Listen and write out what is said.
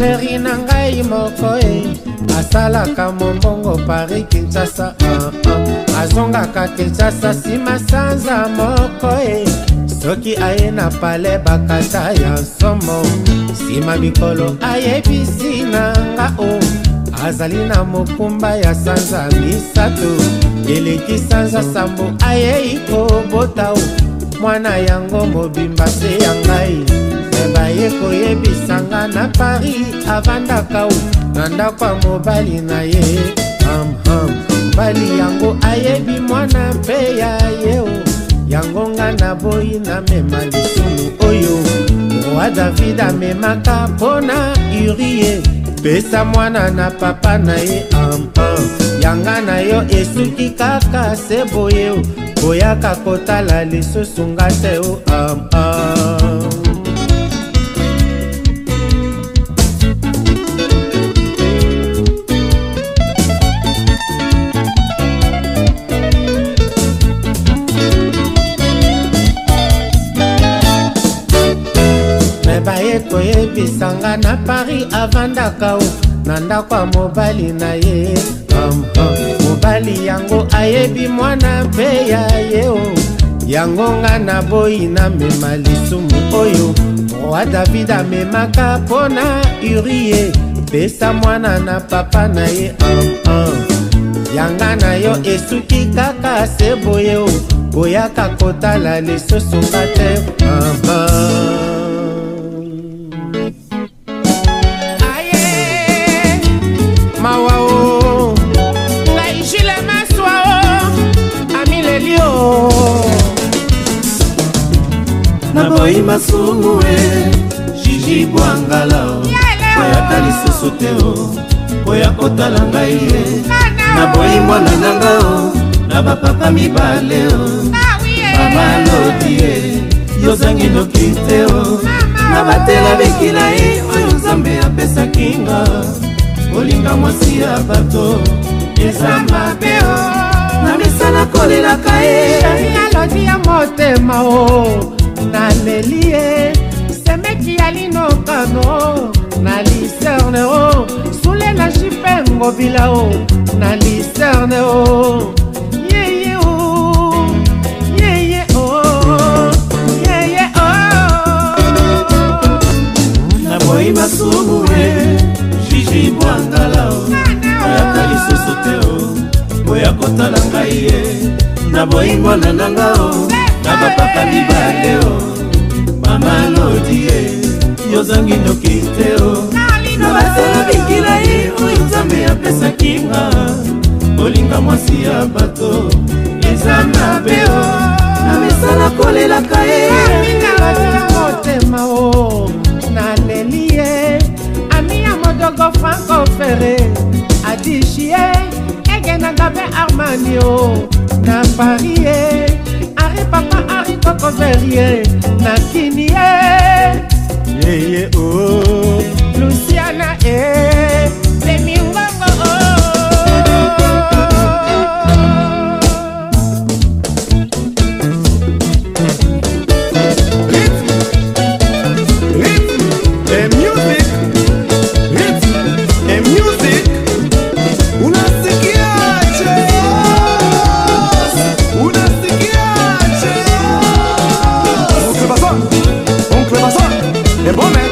meri na ngai moko e asalaka mombongo paris kinshasa uh, uh. azongaka kinshasa nsima sanza moko e soki aye na pale bakata ya nsomo nsima mikolo ayebisi na nga o oh. azali na mokumba ya sanza misato eleki sanza sambo ayei kobota o oh. mwana yango mobimba se ya ngai baye koyebisanga na paris avandaka u na ndako ya mobali na ye hamham mobali yango ayebi mwana mpe ya yeo yango nga na boyi na mema lisumu oyo roi david amemaka mpona urie pesa mwana na papa na ye ampan yanga na yo esuki kaka se boye oyaka kotala lisusu nga te o oh, amam ah, ah. baye koyebisanga na paris avandaka o oh, na ndako ya mobali na ye mobali yango ayebi mwana mpe ya ye o yango nga naboyi namema lisumu oyo roi david amemaka mpo na urie pesa mwana na papa na ye yanga na yo esuki kaka se boye o koyaka kotala lisusu nga te moi masungu e jiji bwangala oyata lisusu te o oya kotala ngai ye na boyi mwana nanga o na bapapa mibale o mama lodi ye yozangi noki te o na batela bekila ye oyo nzambe apesaki nga kolinga mwasi ya bato eza mabe o na misala kolelaka ye shani alodi ya motema o naleli ye semeki ya linokano na liserne o sulela jipe ngobila o na liserne o yeye o yeye o yeye o naboyi masumu e jiji bwangala o ayaka lisusu te o boya kotala ngai ye naboyi mwana nanga o na bapapa mibale o mama lodi ye yozangi noki te o na basolo bikila ye oyo nzambe apesaki nga kolinga mwasi ya bato eza mabe o na misala kolelaka ye motema o naleli ye ami ya modogo franco fere adishi ye egenanga mpe armani o na paris ye sokozeli ye nakini ye momento.